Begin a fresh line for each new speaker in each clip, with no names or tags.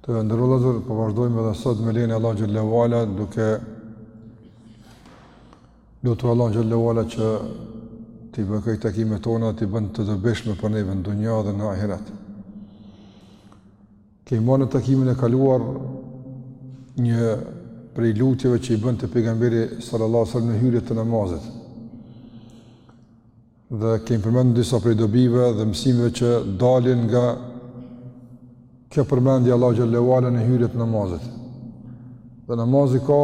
Të nderuar vëllezër, po vazhdojmë edhe sot me lejen e Allahut xhelle ue ala duke lutur Allahun xhelle ue ala që t'i bëjë këto takime tona t'i bën të dobishme për neve në dunja dhe në ahiret. Kemi marrë në takimin e kaluar një prej lutjeve që i bënte pejgamberi sallallahu alaihi wasallam në hyrje të namazit. Dhe kemi përmendur disa prej dobive dhe mësimeve që dalin nga kjo përmendje e Allahut xhelle ue ala në hyrje të namazit. Dhe namazi ka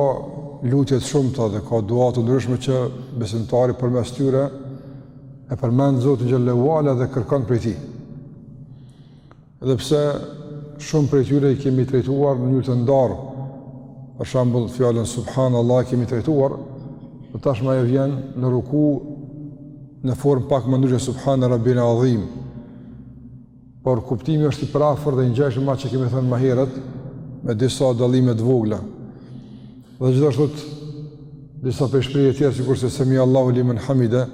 lutje të shumta dhe ka dua të ndryshme që besimtari përmes tyre e përmend Zotin xhelle ue ala dhe kërkon prej tij. Edhe pse shumë prej tyre i kemi trajtuar në mënyrë të ndarë, për shembull fjalën subhanallah e kemi trajtuar, dhe tashmë ajo vjen në ruku në formë pak më ndryshe subhane rabbijel adhim. Por kuptimi është i përafërt dhe i ngjashëm me atë që kemi thënë më herët, me disa dallime të vogla. Dhe gjithashtu disa prej shprehjeve të tjera sikurse semiallahu limen hamide,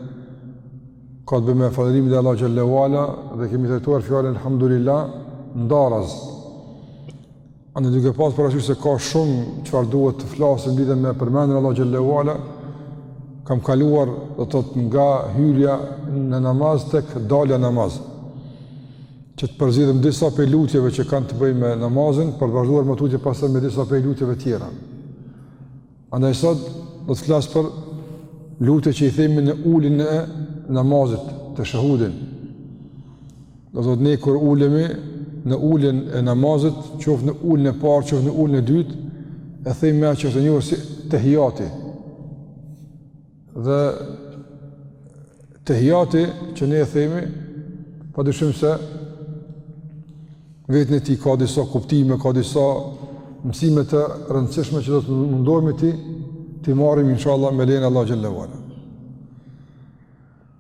Ka të bëjë me falënderimin e Allahut xhelle ue ala dhe kemi trajtuar fjalën alhamdulillah ndaras. Andaj duke pas parasysh se ka shumë çfarë duhet të flasim në lidhje me përmendjen e Allahut xhelle ue ala, kam kaluar do të thotë nga hyrja në namaz tek dalja në namaz. Që të përzgjedhim disa prej lutjeve që kanë të bëjnë me namazin, për të vazhduar më tutje pastaj me disa prej lutjeve tjera. Andaj sot do të flas për lutje që i themi në uljen e namazit teshehudin. Do të thotë ne kur ulemi në uljen e namazit, qoftë në uljen e parë, qoftë në uljen e dytë, e themi atë që është e njohur si tehijati. Dhe tehijati që ne e themi, pa dyshim se në veten e tij ka disa kuptime, ka disa mësime të rëndësishme që do të mundohemi t'i, t'i marrim, inshallah, me lejen e Allahut xhelle ue ala.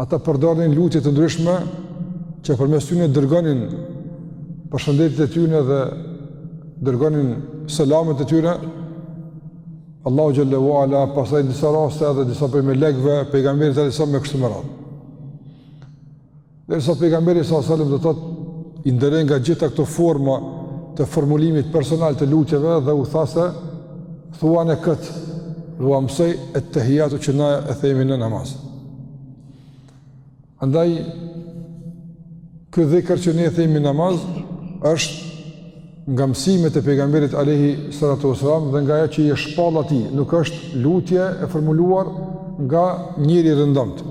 Ata përdornin lutje të ndryshme që përmes tyre dërgonin përshëndetjet e tyre dhe dërgonin selamet e tyre. Allahut xhelle ue ala pastaj disa raste edhe disa prej melekëve, pejgamberit alejhi selam e kështu me radhë. Derisa pejgamberi salallahu selem do të thotë i ndaloi nga gjitha këto forma të formulimit personal të lutjeve dhe u tha se thuani këtë, dhe ua mësoi ettehijatu që na e themi në namaz. Andaj, ky dhikër që ne themi në namaz, është nga mësimet e pejgamberit alejhi salatu ue selam dhe nga ajo që i është shpallur atij, nuk është lutje e formuluar nga njeri i rëndomtë.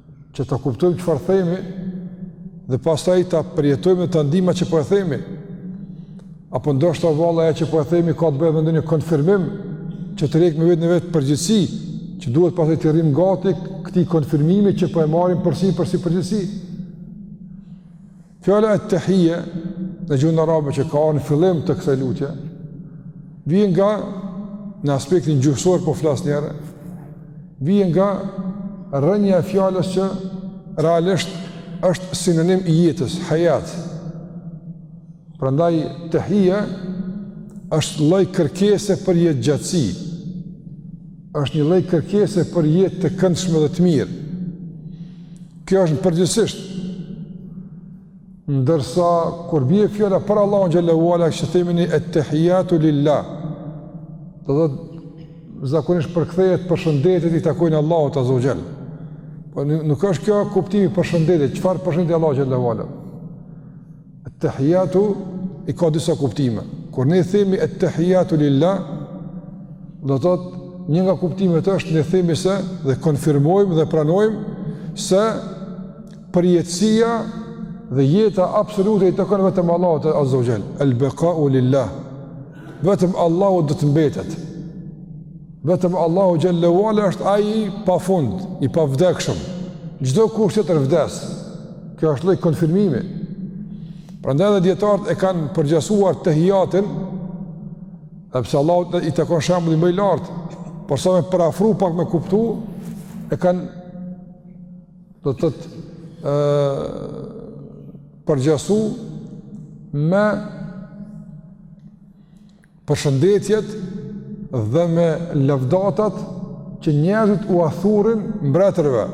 Që ta kuptojmë çfarë themi, dhe pastaj ta përjetojmë dhe ta ndijmë që po e themi, apo ndoshta fjala që po e themi, ka të bëjë me ndonjë konfirmim, që tërheq me vete në vete përgjegjësi, që duhet pastaj t'i rrimë gati këtij konfirmimi që po e marrim përsi, përsi përgjegjësi. Fjala e tehije në gjuhën arabe që ka në fillim të kësaj lutje vjen nga në aspektin gjuhësor po flas njëherë vjen nga rrënja e fjalës që realisht është sinonim i jetës, hayat. Prandaj tehije është lloj kërkese për jetëgjatësi. Është një lloj kërkese për jetë të këndshme dhe të mirë. Kjo është përgjithësisht. Ndërsa, kur bie fjala për Allahun xhallahu ala, që themi et tahiyatu lillah, do të thotë zakonisht përkthehet përshëndetjet i takojnë Allahut azza wa jall. Po nuk është kjo kuptimi përshëndetjet, çfarë përshëndet Allahun xhallahu ala. Et tahiyatu i ka disa kuptime. Kur ne themi et tahiyatu lillah, do të thotë një nga kuptimet është ne themi se dhe konfirmojmë dhe pranojmë se përjetësia dhe jeta absolute i takon vetëm Allahut azza wa jall. El baqa'u lillah. Vetëm Allahu do të mbetet. Vetëm Allahu xhallahu ala është ai i pafund, i pavdekshëm. Çdokush tjetër vdes. Kjo është lloj konfirmimi. Prandaj edhe dijetarët e kanë përgjasuar tehijatin, edhe pse Allahut i takon shembulli më i lartë, por sa me përafru pak me kuptu, e kanë do të thotë përgjasu me përshëndetjet dhe me lavdatat që njerëzit ua thurin mbretërve.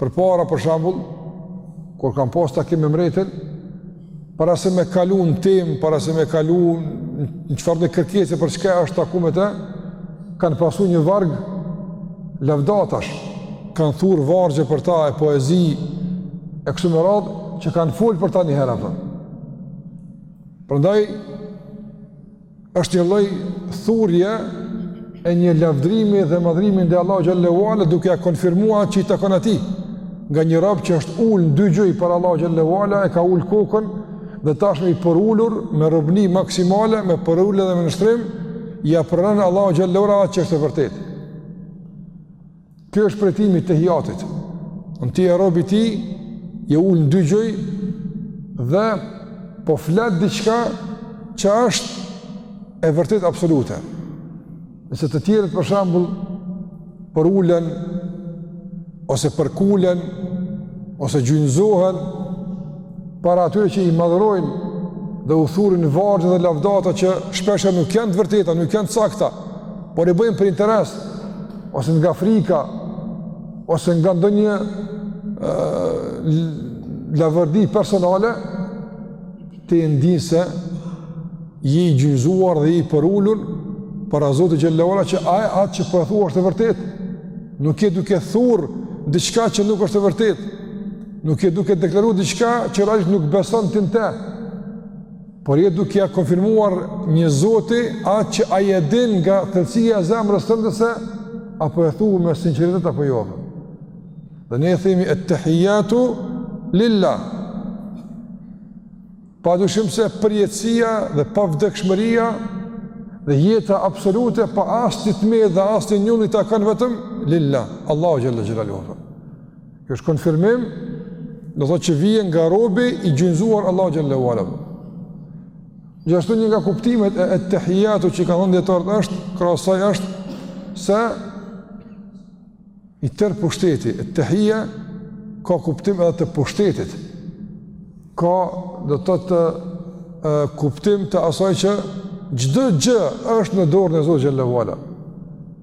Përpara, për shembull, kur kanë pas takim me mbretin, para se me kalu në temë, para se me kalu në çfarë lloj kërkese për çka është taku me te, kanë pasu një varg lavdatash, kanë thur vargje për ta e poezi e kështu me radhë, që kanë folë për ta një herë, për. Prandaj është një lloj thurje e një lavdrimi dhe madhrimi ndaj Allahu xhallahu ala duke ia konfirmuar atë që i takon atij. Nga një rob që është ul në dy gjunjë para Allahut xhallahu ala e ka ul kokën dhe tashmë i përulur me robni maksimale, me përulje dhe me nënshtrim, ia pranon Allahut xhallahu ala atë që është e vërtetë. Kjo është prejtimi tehijatit. Në ti je robi i tij, je ul në dy gjunj, dhe po flet diçka që është e vërtetë absolute. Nëse të tjerët për shembull përulen, ose përkulen, ose gjunjëzohen, para atyre që i madhërojnë dhe u thurin vargje dhe lavdata që shpeshherë nuk janë të vërteta, nuk janë të sakta, por i bëjnë për interes, ose nga frika, ose nga ndonjë leverdi personale, ti e ndien se je i gjunjëzuar dhe i përulur para Zotit xhelle ue ala që ai atë që po e thu është e vërtetë nuk je duke thur diçka që nuk është e vërtetë nuk je duke deklaru diçka që realisht nuk beson ti në të Por je duke ia konfirmuar një Zoti atë që ai e din nga thellësia e zemrës tënde se a po e thu me sinqeritet apo jo. Dhe ne e themi et-tehijatu lillah. Pa dyshim se përjetësia dhe pavdekshmëria dhe jeta absolute pa asnjë të metë dhe asnjë njollë i takon vetëm lillah. Allahu xhelle xhelal Kjo është konfirmim, do thotë që vjen nga robi i gjunjëzuar Allahut xhelle ue ala. Gjithashtu një nga kuptimet e et-tehijatu që i kanë dhënë dijetarët krahas asaj është se i tërë pushteti, et-tehije, ka kuptim edhe të pushtetit, ka do të thotë kuptim të asaj që çdo gjë është në dorën e Zotit xhelle ue ala.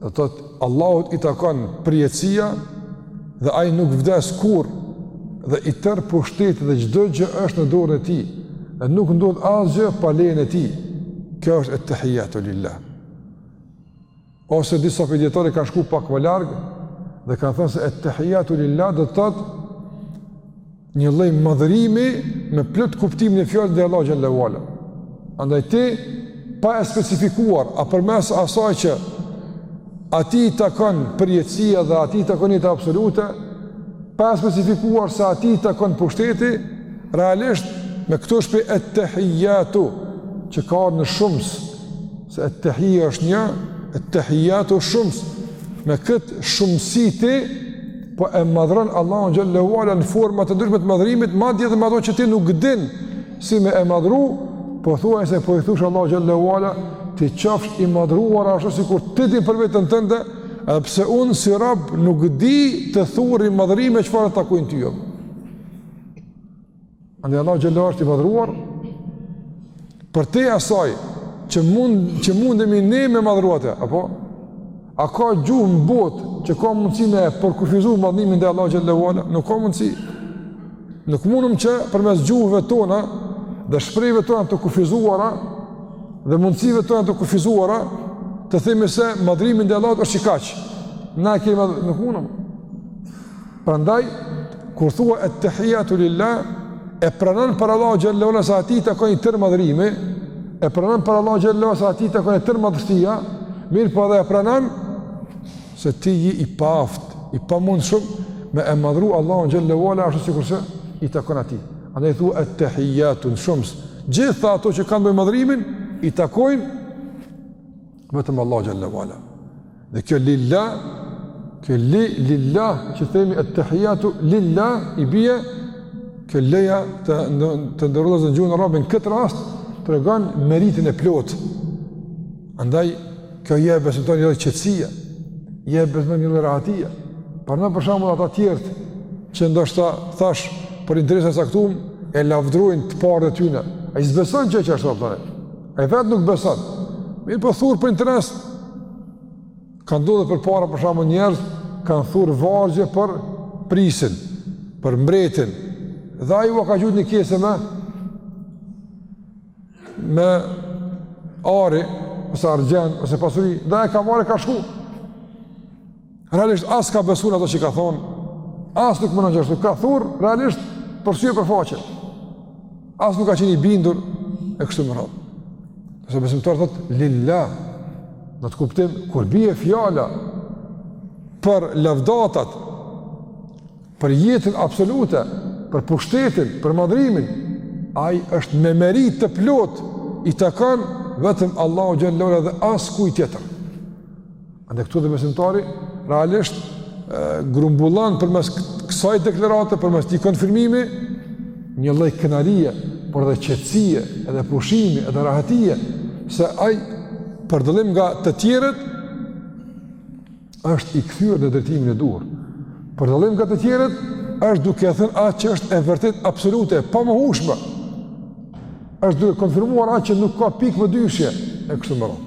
Do të thotë Allahut i takon përjetësia dhe ai nuk vdes kurrë dhe i tërë pushteti dhe çdo gjë është në dorën e tij. Dhe nuk ndodh asgjë pa lejen e tij. Kjo është et-tehijatu lillah. Ose disa prej dijetarëve kanë shku pak më larg dhe kanë thënë se et-tehijatu lillah do të thotë Një lloj madhërimi me plot kuptimin e fjalës ndaj Allahut xhelle ue ala. Andaj ti pa e specifikuar a përmes asaj që atij i takon përjetësia dhe atij i takon jeta absolute, pa e specifikuar se atij i takon pushteti, realisht me këtë shprehje et-tehijatu që ka ardh në shumës Se et-tehije është një, et-tehijatu shumës. Me këtë shumësi ti, po e madhëron Allahun xhelle ue ala në forma të ndryshme të madhërimit, madje edhe me ato që ti nuk din si me e madhëru, pothuajse po i thush Allahut xhelle ue ala, ti qofsh i madhëruar ashtu sikur ti din për veten tënde, edhe pse unë si rob nuk di të thuri madhërime çfarë të takojnë ty. Andaj Allahu xhelle ve ala është i madhruar përtej asaj që mund që mundemi ne me madhru Atë, apo a ka gjuhë në botë që ka mundësi me e përkufizu madhrimin ndaj Allahut xhelle ve ala? Nuk ka mundësi. Nuk mundëm që përmes gjuhëve tona dhe shprehjeve tona të kufizuara dhe mundësive tona të kufizuara të themi se madhrimi ndaj Allahut është kaq. Na e kemi, nuk mundëm. Prandaj kur thua et tahiyatu lillah e pranon para Allahut xhelle ve ala se Atij i takon i tërë madhërimi, e pranon para Allahut xhelle ve ala se Atij i takon e tërë madhështia, mirëpo edhe e pranon se ti je i paaft, i pamundshëm me e madhru Allahun xhelle ve ala ashtu sikurse i takon atij. Andaj thua et tahiyatu në shumës, gjitha ato që kanë me madhërimin i takojnë Vetëm Allahut xhelle ve ala. Dhe kjo lillah, kjo li, lillah, që themi et tahiyatu lillah, i bie, kjo l-ja të, të ndërëdhës në gjuhën arabe, në këtë rast, tregon meritën e plotë. Andaj, kjo i jep besimtarit edhe qetësi, i jep besimtarit edhe rahati. Por në për shembull ata tjerët, që ndoshta thash për interesa të caktum e lavdrojnë të parët e tyre. Ai s'beson që është ashtu thonë. Ai vetë nuk beson. Mirëpo thur për interes, ka ndodhë përpara për shembull njerëz, kanë thurë vargje për prijësin, për mbretin, dhe ai ua ka gjujtë një kese me, me ari, ose argjend, ose pasuri, dhe ai e ka marrë e ka shku. Realisht as ka besu në ato që ka thonë, as nuk menon që ashtu, ka thur realisht për sy e për faqe. As nuk ka qenë i bindur e kështu me radhë. Ndërsa besimtari thotë, lillah, në atë kuptim, kur bie fjala për lëvdatat, për jetën absolute, për pushtetin, për madhrimin, ai është me meritë të plotë i takon vetëm Allahut xhelle ve ala dhe askujt tjetër. Andaj këtu dhe besimtari realisht grumbullon përmes kësaj deklarate, përmes këtij konfirmimi, një lloj krenarie, por edhe qetësie, edhe pushimi, edhe rahatie, se ai për dallim nga të tjerët, është i kthyer në drejtimin e duhur. Për dallim nga të tjerët, është duke thënë atë që është e vërtetë absolute, e pamohueshme. është duke konfirmuar atë që nuk ka pikë mëdyshje, e kështu me radhë.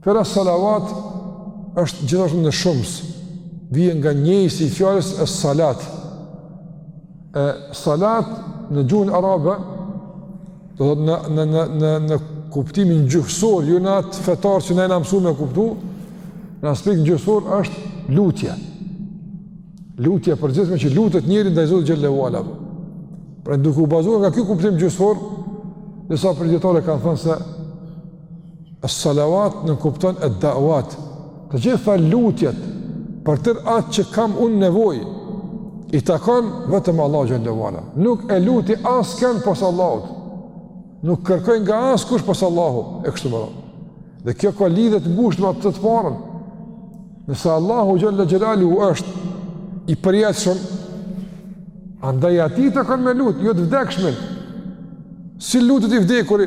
Fjala salavat është gjithashtu në shumës, vjen nga njëjësi i fjalës es-salat. Es-salat në gjuhën arabe, domethënë, në, në, në, në kuptimin gjuhësor, jo në atë fetar që ne jena mësu me kuptu, në aspekt gjuhësor është lutje. Lutje e përgjithshme që lutet njeriu ndaj Zotit xhelle ue ala. Pra duke u bazuar nga ky kuptim gjuhësor, disa prej dijetarëve kanë thënë se As-salawat nënkupton ad-da'wat, të gjitha lutjet për tërë atë që kam unë nevojë, i takon vetëm Allahut xhelle ue ala. Nuk e luti askënd pos Allahut. Nuk kërkoj nga askush pos Allahut e kështu me radhë. Dhe kjo ka lidhje të ngushtë me atë të parën. Nëse Allahu xhelle xhelaluhu është i përjetshëm, andaj atij i takon me lut, jo të vdekshmin. Si lutet i vdekuri?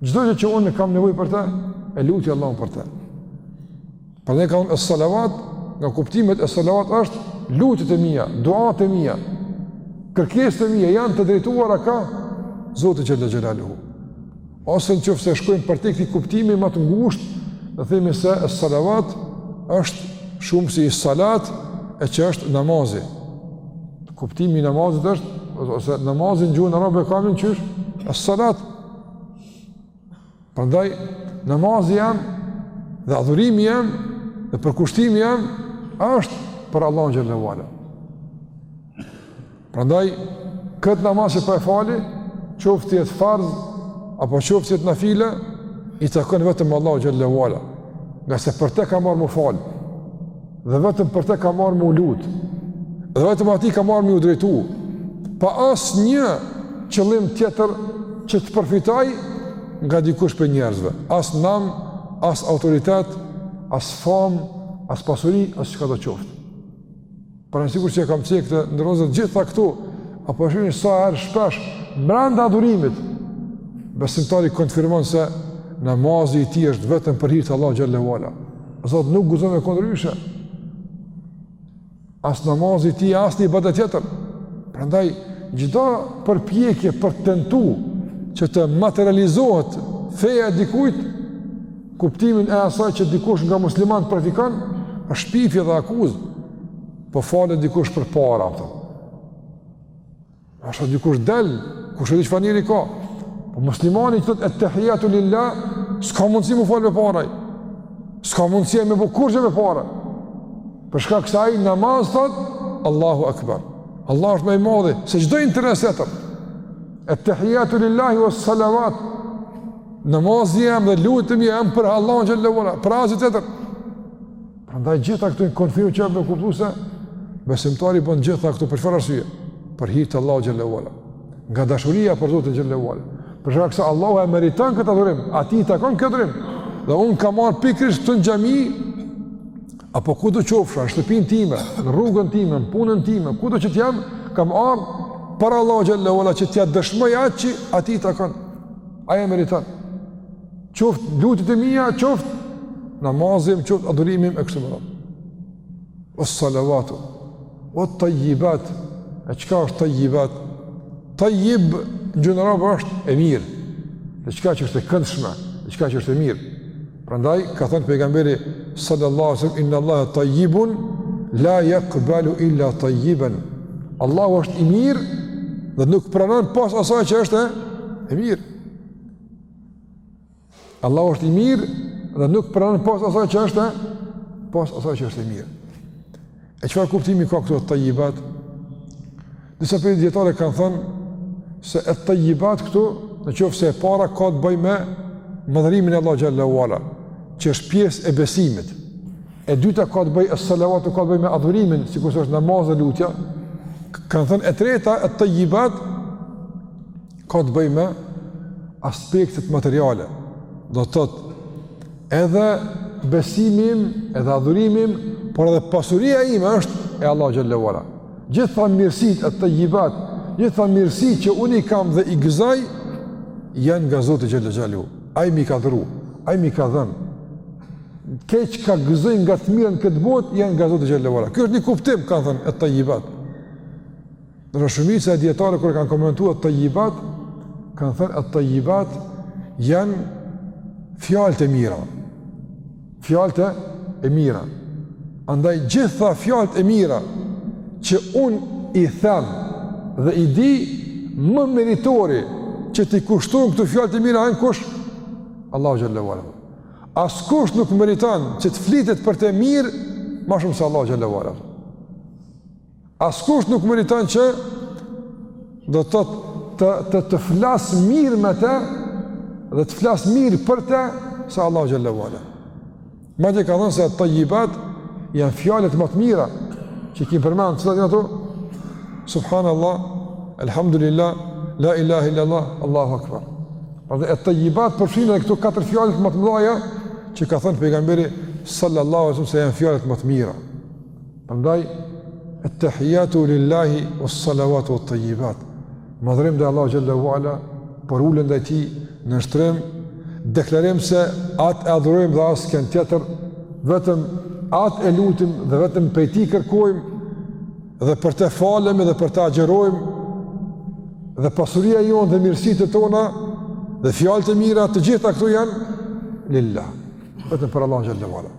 Çdo gjë që unë kam nevojë për të, e luti Allahun për të. Prandaj ka thonë es-salavat, nga kuptimet es-salavat është lutjet e mia, duat e mia, kërkesat e mia, janë të drejtuara ka Zoti xhelle xhelaluhu. Ose në qoftë se shkojmë përtej këtij kuptimi më të ngushtë, dhe themi se es-salavat është shumësi i salat e që është namazi. Kuptimi i namazit është, ose namazi në gjuhën arabe ka emrin qysh, es-salat, Prandaj, namazi jem dhe adhurimi jem dhe përkushtimi jem është për Allahun xhelle ue ala. Prandaj, këtë namaz që po e fali, qoftë të jetë farz, apo qoftë të jetë nafile, i takon vetëm Allahut xhelle ue ala. Ngase për te kam ardhë me u falë. Dhe vetëm për te kam ardhë me u lutë, dhe vetëm atij kam ardhë me iu drejtu, pa asnjë qëllim tjetër që të përfitoj nga dikush prej njerëzve, as nam, as autoritet, as famë, as pasuri, as çkado qoftë. Prandaj sikur që e kam cekë të ndërëzët gjitha këtu, a po e shihni sa herë shpesh, mbrenda adhurimit, besimtari konfirmon se namazi i tij është vetëm për hir të Allahut xhelle ue ala. Zot nuk guxon me kon ndryshe. As namazi i tij as ni ibadet tjetër. Prandaj çdo përpjekje për të tentu që të materializohet feja e dikujt, kuptimin e asaj që dikush nga muslimanët praktikon, është shpifje dhe akuzë. Po falet dikush për para ato. Ashtu dikush del, kush e di çfarë njeri ka. Po muslimani thotë et-tehijatu lillah, s'ka mundësi m'u falë me para. S'ka mundësi me bo kurgjo me para. Për shkak se ai n'namaz thot, Allahu Akbar. Allah është me i madhi, se çdo interes tjetër. Et-tehijatu lillahi ues-salavat, namazi jem dhe lutja jem për Allahun xhelle ue ala, për asnjë tjetër. Prandaj gjitha këto konfirmojnë që me kuptuar se besimtari bën gjitha këto për çfarë arsye? Për hir të Allahut xhelle ue ala. Nga dashuria për Zotin xhelle ue ala. Për shkak se Allahu e meriton këtë adhurim, atij i takon ky adhurim. Dhe un kam ardh pikërisht këtu n'xhami apo kudo qofsha, në shtëpinë time, në rrugën time, në punën time, kudo që të jam, kam ardh për Allahun xhelle ue ala që t'ia dëshmoj atë që atij i takon. Ai e meriton. Qoftë lutjet e mia, qoftë namazi im, qoftë adhurimi im e kështu me radhë. Ues-salavatu, uet-tajjibat, e çka është tajjibat? Tajjib, në gjuhën arabe është e mirë, diçka që është e këndshme, diçka që është e mirë. Prandaj, ka thënë pejgamberi sallallahu alejhi ue sellem, inna Allahe tajjibun, la jakbalu illa tajjiben. Allahu është i mirë dhe nuk pranon pos asaj që është e mirë. Allahu është i mirë dhe nuk pranon pos asaj që është, pos asaj që është e mirë. E çfarë kuptimi ka këtu et-tajibat? Disa prej dijetarëve kanë thënë se et-tajibat këtu, në qoftë se e para ka të bëjë me madhërimin e Allahut xhelle ue ala, që është pjesë e besimit. E dyta ka të bëjë es-salavatu ka të bëjë me adhurimin, sikurse është namazi dhe lutja. Kanë thënë e treta et-tajibat, ka të bëjë me aspektet materiale. Do të thotë edhe besimi im, edhe adhurimi im, por edhe pasuria ime është e Allahut xhelle ue ala. Gjitha mirësitë et-tajibat, gjitha mirësitë që unë i kam dhe i gëzoj janë nga Zoti xhelle xhelaluhu. Ai m'i ka dhuru, ai m'i ka dhënë. Krejt çka gëzoj nga të mirat n'këtë botë janë nga Zoti xhelle ue ala. Kjo është një kuptim, kanë thënë et-tajibat. Ndërsa shumica e dijetarëve kur e kanë komentuar tajibat, kanë thënë et-tajibat janë fjalët e mira. Fjalët e mira. Andaj gjitha fjalët e mira që un i them dhe i di më meritori që t'i kushtohen këto fjalë të mira janë kush? Allahu xhelle ue ala. Askush nuk meriton që të flitet për të mirë më shumë se Allahu xhelle ue ala. Askush nuk meriton që do të thotë të të flas mirë me të dhe të flas mirë për të se Allahu xhelle ue ala. Madje ka thënë se et-tajjibat janë fjalët më të mira që kim përmend çdo ditë ato. Subhanallah, alhamdulillah, la ilaha illallah, Allahu akbar. Pra dhe et-tajjibat përfshinë dhe këtu katër fjalët më të mëdhaja që ka thënë pejgamberi sallallahu alaihi wasallam se janë fjalët më të mira. Prandaj At-tahiyatu lillahi was-salawatu wat-tayyibat. Madhërim ndaj Allahut xhelle ue ala përulje ndaj tij nënshtrim, deklarim se atë e adhurojmë dhe askënd tjetër, vetëm atë e lutim dhe vetëm prej tij kërkojmë, dhe për të falemi dhe për të agjerojmë, dhe pasuria jonë dhe mirësitë tona, dhe fjalët e mira, të gjitha këto janë, lillah, vetëm për Allahun xhelle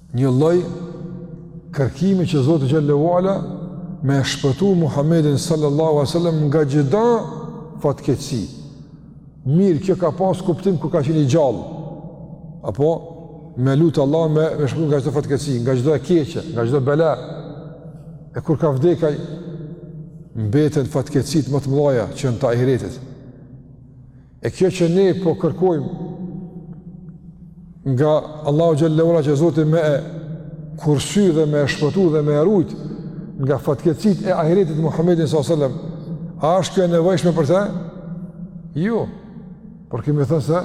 Një lloj kërkimi që Zoti xhelle ue ala me shpëtu Muhammedin sallallahu alaihi wasallam nga çdo fatkeqësi. Mirë, kjo ka pas kuptim kur ka qenë i gjallë. Apo me lut Allahun me e shpëtu nga çdo fatkeqësi, nga çdo e keqe, nga çdo bela. E kur ka vdek ai mbeten fatkeqësitë më të mëdha që janë të ahiretit. E kjo që ne po kërkojmë nga Allahu xhelle ue ala që Zoti me e kursy dhe me e shpëtu dhe me e rujt nga fatkeqësitë e ahiretit Muhammedin sallallahu alaihi wasallam. A është kjo e nevojshme për të? Jo. Por kemi thënë se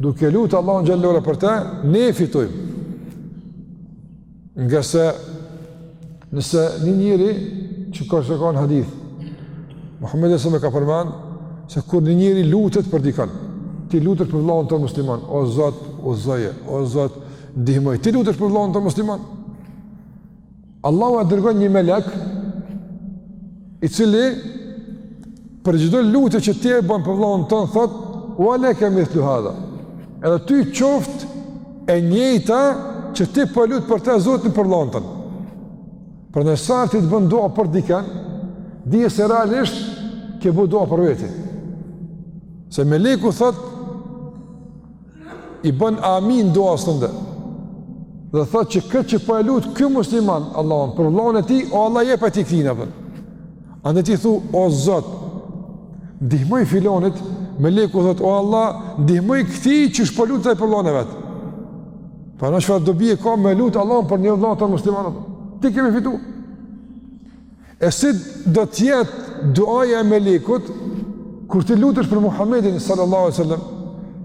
duke lut Allahun xhelle ue ala për të, ne fitojmë. Ngase nëse një njeri që ka që ka në hadith, Muhammedi alejhi selam ka përmend, se kur një njeri lutet për dikënd, ti lutesh për vllaun tënd musliman, o Zot, udhëzoje, o Zot, ndihmoji, ti lutesh për vllaun tënd musliman. Allahu e dërgon një melek, i cili për çdo lutje që ti e bën për vëllahun tënd thot wa laka mithlu hadha edhe ty qoft e njëjta që ti po lut për të Zotin për vëllahun tënd prandaj sa herë ti bën dua për dikënd dije se realisht ke bo dua për veti se meleku thot i bën amin duasë tënde. Dhe thotë që këtë që po e lut ky musliman Allahun për vëllain e tij, o Allah jepja ti këtij ato. Andaj ti thu o Zot, ndihmoji filonit, meleku thot o Allah, ndihmoji këtij që po lut ai për vëllain e vet. Pra çfarë dobie ka me lut Allahun për një vëlla tënd musliman. Ti kemi fitu. E si do të jetë duaja e melekut kur ti lutesh për Muhamedit sallallahu alaihi wasallam?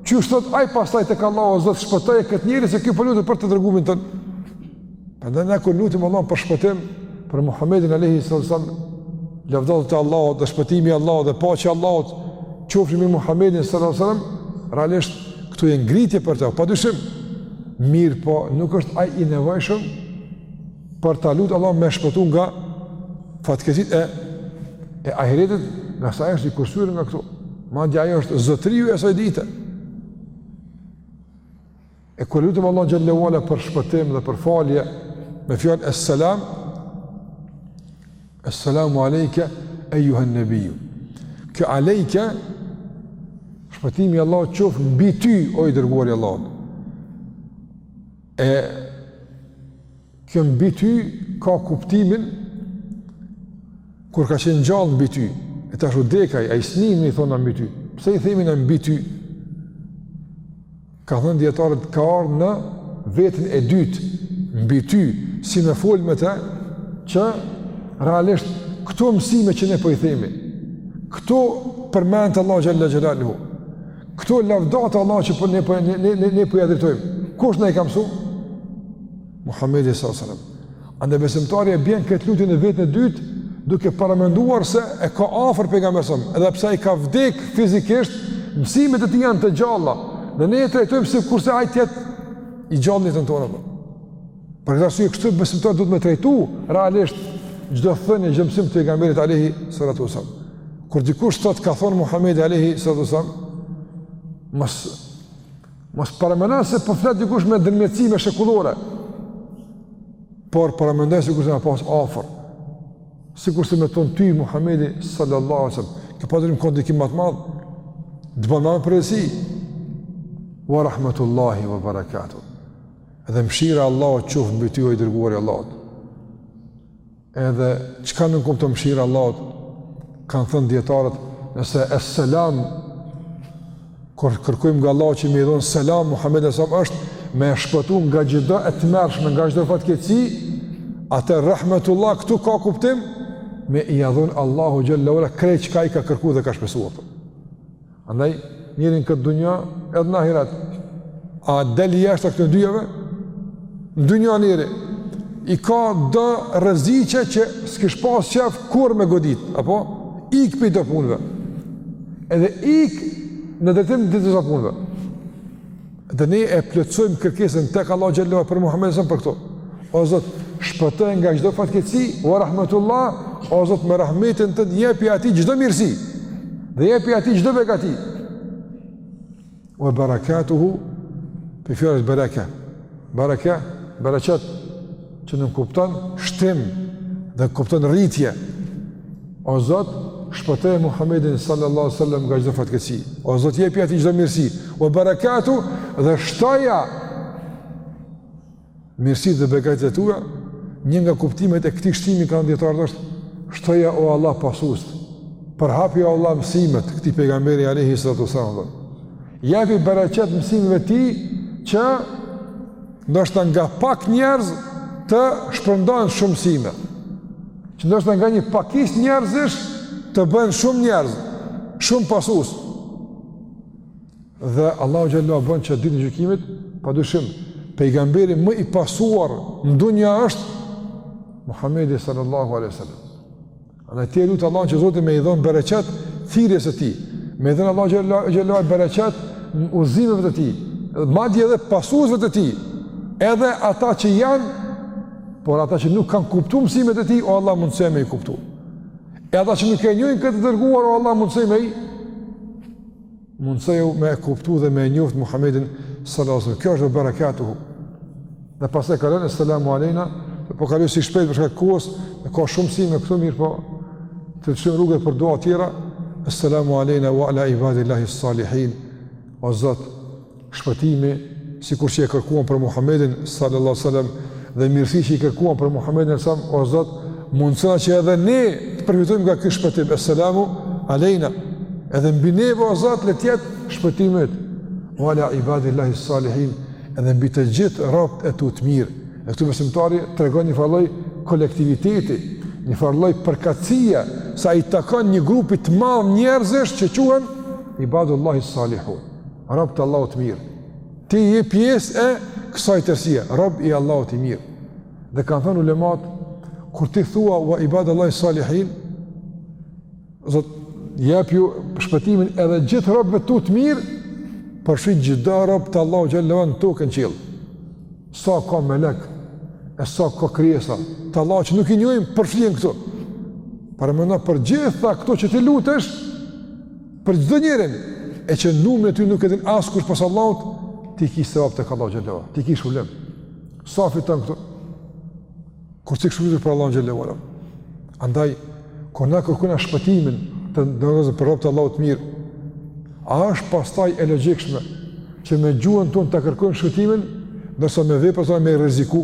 Qysh thot ai pastaj tek Allahu o Zot shpëtoje këtë njeri se ky po lutet për të dërgumin tënd. Prandaj ne kur lutim Allahun për shpëtim për Muhamedit alaihi salam, lavdatat e Allahut, dhe shpëtimi i Allahut dhe paqja e Allahut, qofshin me Muhamedit sallallahu alaihi wasallam, realisht këtu ka ngritje për të. Padyshim, mirëpo nuk është ai i nevojshëm për ta lutë Allahun me shpëtu nga fatkeqësitë e, e ahiretit, ngase është i kursyer nga këto. Madje ai është zotëriu i asaj dite. E kur e lutim Allahun xhelle ue ala për shpëtim dhe për falje, me fjalën es-selam, es-selamu alejke, ejjuhen-nebijju. Kjo alejke, shpëtimi i Allahut qoftë mbi ty, o i dërguari i Allahut. E kjo mbi ty ka kuptimin kur ka qenë gjallë mbi ty, e tash vdek ai, e qysh na me i thonë mbi ty, pse i themi na mbi ty, kanë thënë dijetarët, ka ardhë në vetën e dytë, mbi ty, si me folë me te, që realisht këto mësime që ne po i themi, këto përmendje të Allahut xhelle xhelaluhu, Këto lavdata të Allahut që po ne po ne ne ne, ne po ia drejtojmë. Kush na i ka msu? Muhamedi sallallahu alaihi wasallam. Andaj besimtari e bën këtë lutje në vetën e dytë, duke paramenduar se e ka afër pejgamberin alejhi selam, edhe pse ai ka vdek fizikisht, mësimet e tij janë të gjalla. Dhe ne e trajtojmë sikurse ai të jetë i gjallë në jetën tonë. Për këtë arsye kështu besimtari duhet me trajtu realisht çdo thënie dhe mësim të pejgamberit alayhi salatu wasallam. Kur dikush thot ka thon Muhamedi alayhi salatu wasallam, mos mos paramendon se po flet dikush me ndërmjetësime shekullore. Por paramendoj sikurse me pas afër. Sikurse me thon ty Muhamedi sallallahu alaihi wasallam, ke padyshim ka ndikim më të madh. Të bon ma përshtypje. Wa rahmetullahi wa barakatuh. Dhe mëshira e Allahut qoftë mbi ty o i dërguar i Allahut. Edhe çka nënkupton mëshira e Allahut, kanë thënë dijetarët, nëse es-selam, kur kërkojmë nga Allahu që me i dhonë selam, Muhammedit alejhi selam është me e shpëtu nga çdo e tmerrshme, nga çdo fatkeqësi, atëherë rahmetullah këtu ka kuptim, me ia dhon Allahu xhelle ue ala, krejt çka i ka kërku dhe ka shpresu, apo. Andaj, njeri n'këtë dunja edhe në ahiret. A del jashta këtyne dyjeve? Në dunja njeri i ka do rreziqe që s'kish pas qef kurrë me godit, apo? Ik pi do punve. Edhe ik në drejtim të disa punve. Dhe ne e plotësojmë kërkesën tek Allahu xhallahu për Muhamedin alejhi selam për këto. O Zot, shpëtoje nga çdo fatkeqësi, wa rahmetullah, o Zot me rahmetin tënd jepi atij çdo mirësi. Dhe jepi atij çdo begati. Wa barakatuhu prej fjalës baraka. Baraka, barakat që nënkupton shtim dhe nënkupton rritje. O Zot, shpëtoje Muhamedin sallallahu alaihi wasallam nga çdo fatkeqësi. O Zot, jepi atij çdo mirësi. Wa barakatuhu dhe shtoja mirësitë dhe begatitë e tua. Një nga kuptimet e këtij shtimi thanë dijetarët është shtoja o Allah pasuesit. Përhapi o Allah mësimet e këtij pejgamberi alaihi salatu wasallam. Jepi barakat mësimeve të tij që Ndoshta nga pak njerëz të shpërndahen shumë mësime. Që ndoshta nga një pakicë njerëzish të bëhen shumë njerëz, shumë pasues. Dhe Allahu xhallahu bën që ditën e gjykimit, padyshim, pejgamberi më i pasuar në dunja është Muhamedi sallallahu alaihi wasallam. Andaj ti lut Allahun që Zoti me i dhon bereqet thirrjes së tij. Me i dhon Allahu xhela ve ala bereqet udhëzimeve të tij, madje edhe pasuesve të tij. Edhe ata që janë por ata që nuk kanë kuptu mësimet e tij, o Allah mundësoju me i kuptu. E ata që nuk e njohin këtë të dërguar, o Allah mundësoju me i Mundësoju me e kuptu dhe me e njoft Muhammedin sallallahu alaihi wasallam. Kjo është berekatuhu. Dhe pastaj kalon esselamu alejna, po kaloj si shpejt për shkak kohës, e ka shumë mësime këtu mirëpo të lëshojmë rrugë për dua tjera, Esselamu alejna wa ala ibadillahi salihin, o Zot, Shpëtimi, sikur që e kërkuam për Muhammedin sallallahu alaihi wasallam dhe mirësi që i kërkuam për Muhammedin sallallahu alaihi wasallam, o Zot, mundësona që edhe ne të përfitojmë nga ky shpëtim. Assalamu alejna. Edhe mbi ne o Zot le të jetë shpëtimi yt. Wa ala ibadillahi salihin, edhe mbi të gjithë robtë e tu të mirë. E këtu besimtari tregon njëfarë lloj kolektiviteti, njëfarë lloj përkatësie sa i takon një grupi të madh njerëzish që quhen ibadullahi salihun. Robtë e Allahut të mirë. Ti je pjesë e kësaj tërësie, rob i Allahut i mirë. Dhe kanë thënë ulemat, kur ti thua wa ibadillahi salihin, zot, jepju shpëtimin edhe gjithë robëve të tu të mirë, përfshin çdo rob të Allahut xhela ve ala në tokë e në qiell. Sa ka melekë, e sa ka krijesa të Allahut që nuk i njojmë, përfshihen këtu. Paramendo për gjitha këto që ti lutesh, Për çdo njërin e që numrin e tyre nuk e din askush pos Allahut, ti ke sevap tek Allahu xhele ue ala. Ti ke shulem. Sa fiton këtu? Kur ti shulem për Allahun xhele ue ala. Andaj kur na kërkojmë shpëtimin të ndonëse për robt e Allahut të mirë, a është pastaj e logjikshme që me gjuhën tonë ta kërkojmë shpëtimin, ndërsa me veprat tona me i rreziku?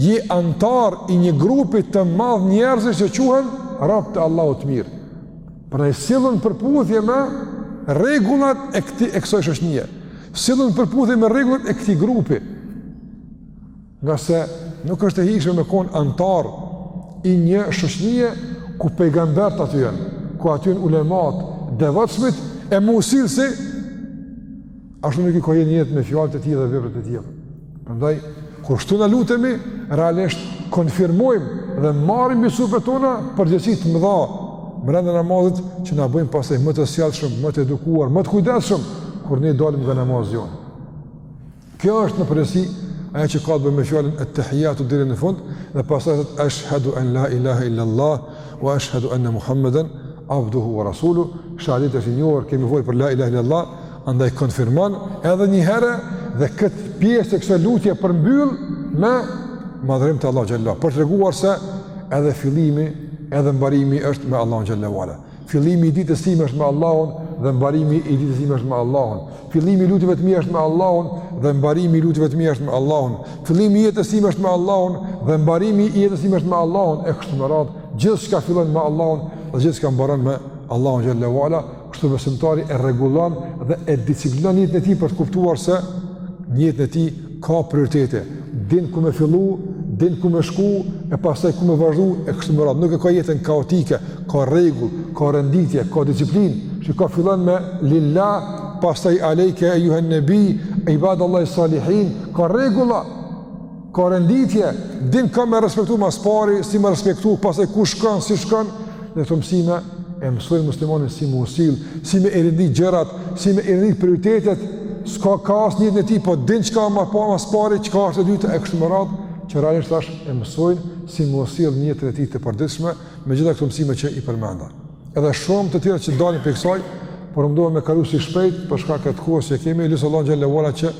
Je antar i një grupi të madh njerëzish që quhen robt e Allahut të mirë. Prandaj sillu n' përputhje me rregullat e këtij e kësaj shoqnie. Sillu n' përputhje me rregullat e këtij grupi. Ngase nuk është e hijshme me kon antar i një shoqnie ku pejgambert aty janë, ku aty janë ulemat, devotshmit e mu sill si Ashtu nuk i ka hije n'jetë me fjalët e tij dhe veprat e tij. Prandaj kur shtu na lutemi, realisht konfirmojmë dhe marrim mbi supet tona përgjegjësi të mëdha brenda namazit që na bëjnë pastaj më të sjellshëm, më të edukuar, më të kujdesshëm kur ne dalim nga namazi jonë. Kjo është në përgjithësi ajo që ka të bëjë me fjalën et-tehijatu deri në fund dhe pastaj thot ashhadu an la ilaha illa allah wa ashhadu anna muhammeden abduhu wa rasuluhu shahadet edhe njiher kemi nevojë për la ilaha illa allah Andaj konfirmon edhe një herë dhe këtë pjesë të kësaj lutje përmbyll me madhrim të Allahut xhele ue ala, për të treguar se edhe fillimi, edhe mbarimi është me Allahun xhele ue ala. Fillimi i ditës sime është me Allahun dhe mbarimi i ditës sime është me Allahun. Fillimi i lutjeve të mia është me Allahun dhe mbarimi i lutjeve të mia është me Allahun. Fillimi i jetës sime është me Allahun dhe mbarimi i jetës sime është me Allahun e kështu me radhë. Gjithçka fillon me Allahun dhe gjithçka mbaron me Allahun xhele ue ala, Kështu besimtari e rregullon dhe e disiplinon jetën e tij për të kuptuar se në jetën e tij ka prioritete, din ku me fillu, din ku me shku e pastaj ku me vazhdu e kështu me radhë. Nuk e ka jetën kaotike, ka rregull, ka renditje, ka disiplinë, çka, fillon me lillah, pastaj alejke ejjuhen-nebij, ibadil-lahis-salihin, ka rregulla. Ka renditje, din ka me respektu mas pari, si me respektu, pastaj ku shkon, si shkon, dhe këto mësime e mësojnë muslimanin si me u sill, si me i rendit gjërat, si me i rendit prioritetet, s'ka kaos n'jetën e tij, po din çka ma pa mas pari, çka është e dyta, e kështu me radhë, që realisht tash e mësojnë si me u sill n'jetën e tij të përditshme, me gjitha këto mësime që i përmenda. Edhe shumë të tjera që dalin prej kësaj, por më duhet me kalu si shpejt, për shkak të kohës që kemi, lus Allahun xhele ue ala që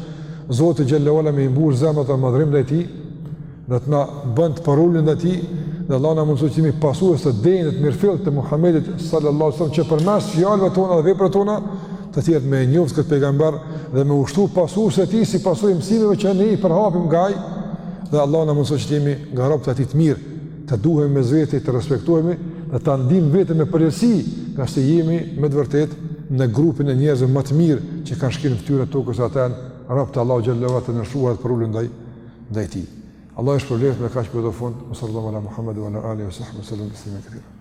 Zoti xhele ue ala me i mbush zemrat me madhrim ndaj tij, dhe të na bën t'përulun ndaj tij, dhe Allahu na mundësoftë që t'jemi pasues të denjë, t'mirëfilltë të Muhammedit sallallahu sallam, që përmes fjalëve tona dhe veprave tona, të tjerët me njoftë këtë pejgamber dhe me u shtu pasuesit e tij si pasojë e mësimeve që ne i përhapim nga ai, dhe Allahu na mundësoftë që të jemi nga robtë e atij të mirë, Të duhemi mes veti, të respektohemi dhe ta ndijmë veten me përgjegjësi, nga se jemi me të vërtetë në grupin e njerëzve ma të mirë që kanë shkelë fytyrën e tokës se ata janë rob të të Allahu xhallahu ala të nënshtruar dhe të përulur ndaj ndaj tij. Allahu ju shpërbleftë me kaq për fund. Sallallahu ala Muhammedin ua ala alihi wa sahbihi sallam taslima katira.